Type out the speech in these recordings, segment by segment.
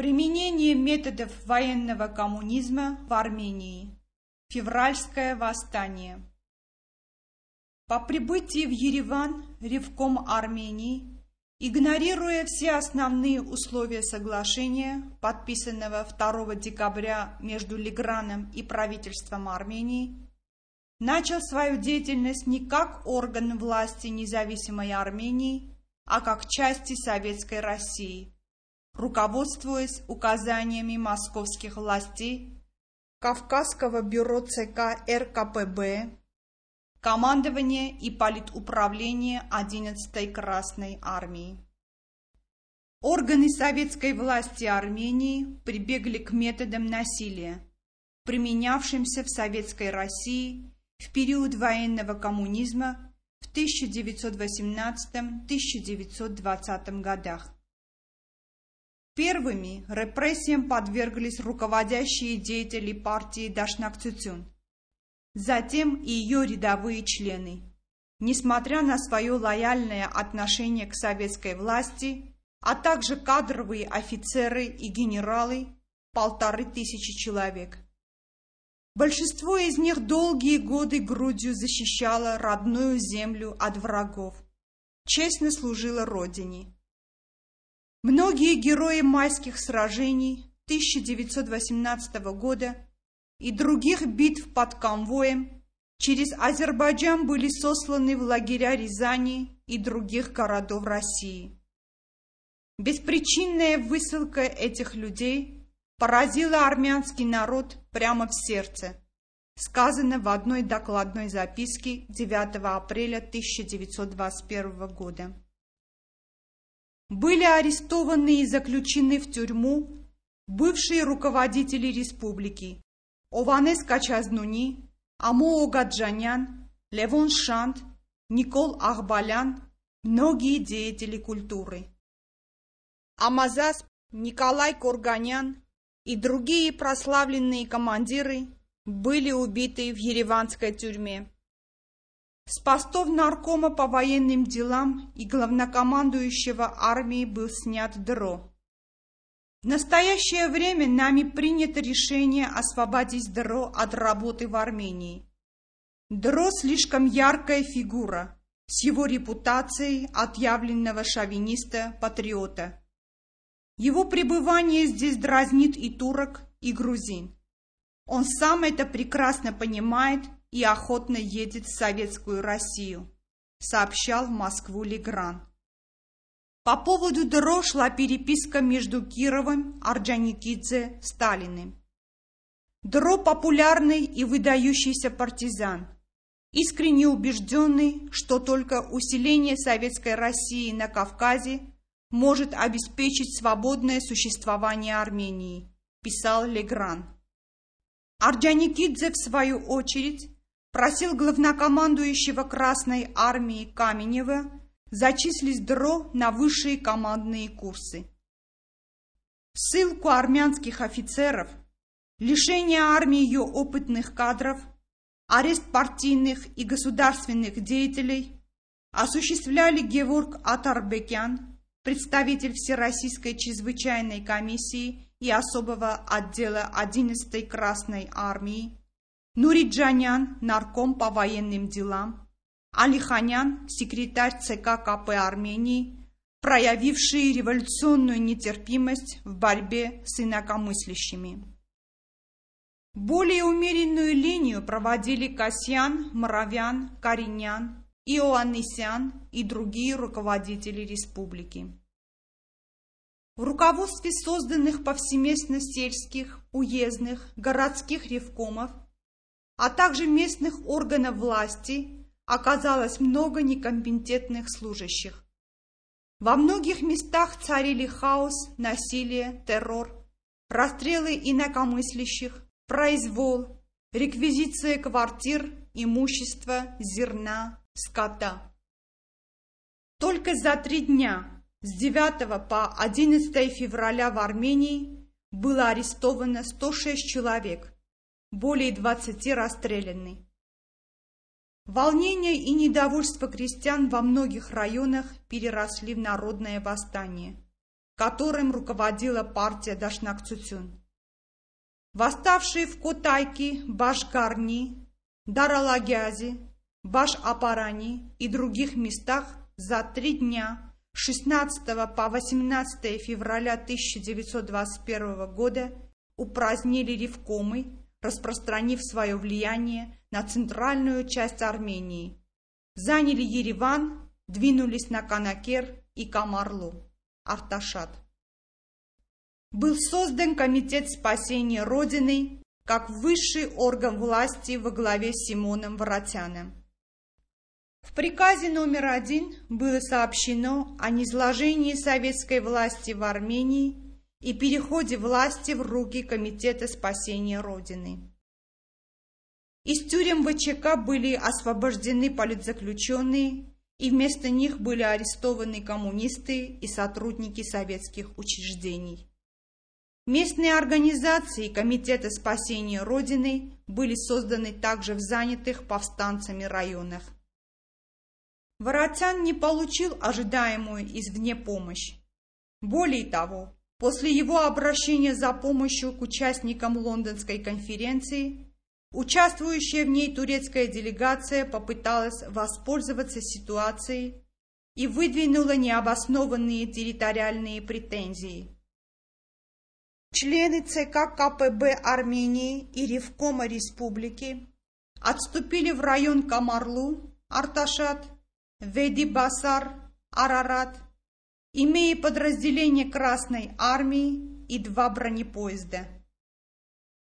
Применение методов военного коммунизма в Армении. Февральское восстание. По прибытии в Ереван Ревком Армении, игнорируя все основные условия соглашения, подписанного 2 декабря между Леграном и правительством Армении, начал свою деятельность не как орган власти независимой Армении, а как части Советской России – руководствуясь указаниями московских властей, Кавказского бюро ЦК РКПБ, командования и политуправления 11-й Красной Армии. Органы советской власти Армении прибегли к методам насилия, применявшимся в Советской России в период военного коммунизма в 1918-1920 годах. Первыми репрессиям подверглись руководящие деятели партии Дашнак-Цюцюн, затем и ее рядовые члены. Несмотря на свое лояльное отношение к советской власти, а также кадровые офицеры и генералы, полторы тысячи человек. Большинство из них долгие годы грудью защищало родную землю от врагов, честно служило Родине. Многие герои майских сражений 1918 года и других битв под конвоем через Азербайджан были сосланы в лагеря Рязани и других городов России. Беспричинная высылка этих людей поразила армянский народ прямо в сердце, сказано в одной докладной записке 9 апреля 1921 года были арестованы и заключены в тюрьму бывшие руководители республики Ованес Качазнуни, Амо Огаджанян, Левон Шант, Никол Ахбалян, многие деятели культуры. Амазас, Николай Курганян и другие прославленные командиры были убиты в ереванской тюрьме. С постов наркома по военным делам и главнокомандующего армии был снят Дро. В настоящее время нами принято решение освободить Дро от работы в Армении. Дро слишком яркая фигура с его репутацией отъявленного шовиниста-патриота. Его пребывание здесь дразнит и турок, и грузин. Он сам это прекрасно понимает и охотно едет в Советскую Россию, сообщал в Москву Легран. По поводу ДРО шла переписка между Кировым, Орджоникидзе, Сталиным. ДРО популярный и выдающийся партизан, искренне убежденный, что только усиление Советской России на Кавказе может обеспечить свободное существование Армении, писал Легран. Орджоникидзе, в свою очередь, просил главнокомандующего Красной армии Каменева зачислить ДРО на высшие командные курсы. Ссылку армянских офицеров, лишение армии ее опытных кадров, арест партийных и государственных деятелей осуществляли Геворг Атарбекян, представитель Всероссийской чрезвычайной комиссии и особого отдела 11-й Красной армии, Нуриджанян, нарком по военным делам, Алиханян, секретарь ЦК КП Армении, проявившие революционную нетерпимость в борьбе с инакомыслящими. Более умеренную линию проводили Касьян, Моровян, Каринян, Иоаннисян и другие руководители республики. В руководстве созданных повсеместно сельских, уездных, городских ревкомов а также местных органов власти оказалось много некомпетентных служащих. Во многих местах царили хаос, насилие, террор, расстрелы инакомыслящих, произвол, реквизиция квартир, имущества, зерна, скота. Только за три дня с 9 по 11 февраля в Армении было арестовано 106 человек, более двадцати расстреляны. Волнение и недовольство крестьян во многих районах переросли в народное восстание. которым руководила партия Дашнак-Цуцюн. Восставшие в Котайке, Башгарни, Даралагязи, Баш-Апарани и других местах за три дня 16 по 18 февраля 1921 года упразднили ревкомы, распространив свое влияние на центральную часть Армении. Заняли Ереван, двинулись на Канакер и Камарлу, Арташат. Был создан Комитет спасения Родины как высший орган власти во главе с Симоном Воротяном. В приказе номер один было сообщено о низложении советской власти в Армении и переходе власти в руки Комитета спасения Родины. Из тюрем ВЧК были освобождены политзаключенные, и вместо них были арестованы коммунисты и сотрудники советских учреждений. Местные организации Комитета спасения Родины были созданы также в занятых повстанцами районах. Воротян не получил ожидаемую извне помощь. Более того, после его обращения за помощью к участникам Лондонской конференции, участвующая в ней турецкая делегация попыталась воспользоваться ситуацией и выдвинула необоснованные территориальные претензии. Члены ЦК КПБ Армении и Ревкома Республики отступили в район Камарлу, Арташат, Веди-Басар, Арарат, имея подразделение Красной Армии и два бронепоезда.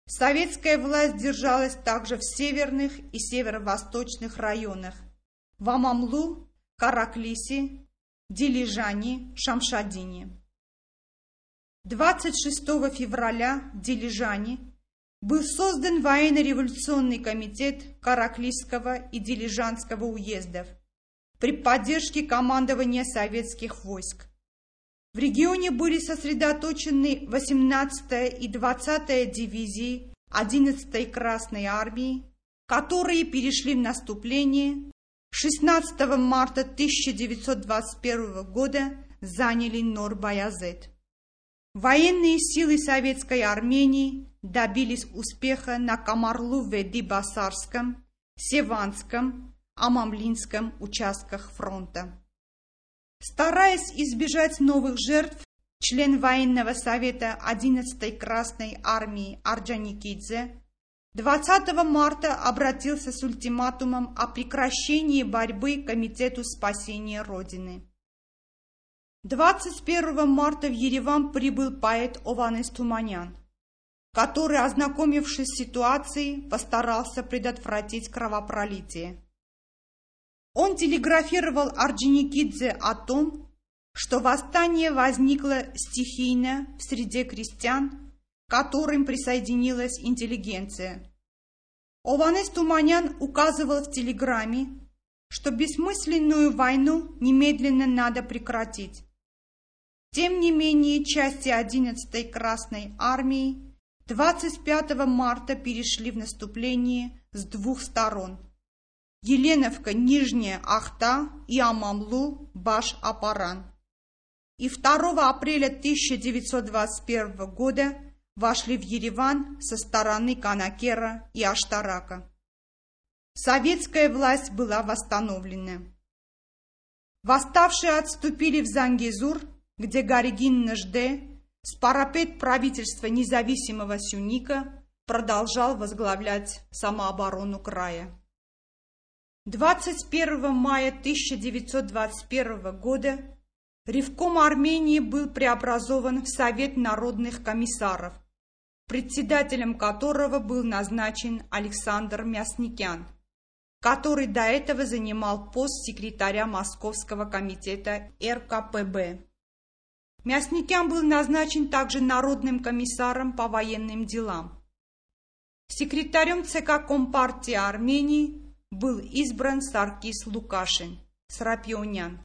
Советская власть держалась также в северных и северо-восточных районах – в Амамлу, Караклисе, Дилижане, Шамшадине. 26 февраля в Дилижане был создан военно-революционный комитет Караклисского и Дилижанского уездов – при поддержке командования советских войск. В регионе были сосредоточены 18-я и 20-я дивизии 11-й Красной армии, которые перешли в наступление 16 марта 1921 года заняли Нор-Баязет. Военные силы Советской Армении добились успеха на Камарлу-Веди-Басарском, Севанском, о Мамлинском участках фронта. Стараясь избежать новых жертв, член военного совета 11-й Красной армии Арджаникидзе 20 марта обратился с ультиматумом о прекращении борьбы Комитету спасения Родины. 21 марта в Ереван прибыл поэт Ованес Туманян, который, ознакомившись с ситуацией, постарался предотвратить кровопролитие. Он телеграфировал Орджоникидзе о том, что восстание возникло стихийно в среде крестьян, к которым присоединилась интеллигенция. Ованес Туманян указывал в телеграмме, что бессмысленную войну немедленно надо прекратить. Тем не менее, части 11-й Красной армии 25 марта перешли в наступление с двух сторон – Еленовка, Нижняя Ахта и Амамлу, Баш-Апаран. И 2 апреля 1921 года вошли в Ереван со стороны Канакера и Аштарака. Советская власть была восстановлена. Восставшие отступили в Зангизур, где Гаригин Нажде, с парапет правительства независимого Сюника, продолжал возглавлять самооборону края. 21 мая 1921 года Ревком Армении был преобразован в Совет народных комиссаров, председателем которого был назначен Александр Мясникян, который до этого занимал пост секретаря Московского комитета РКПБ. Мясникян был назначен также народным комиссаром по военным делам. Секретарем ЦК Компартии Армении был избран Саркис Лукашин, Срапионян.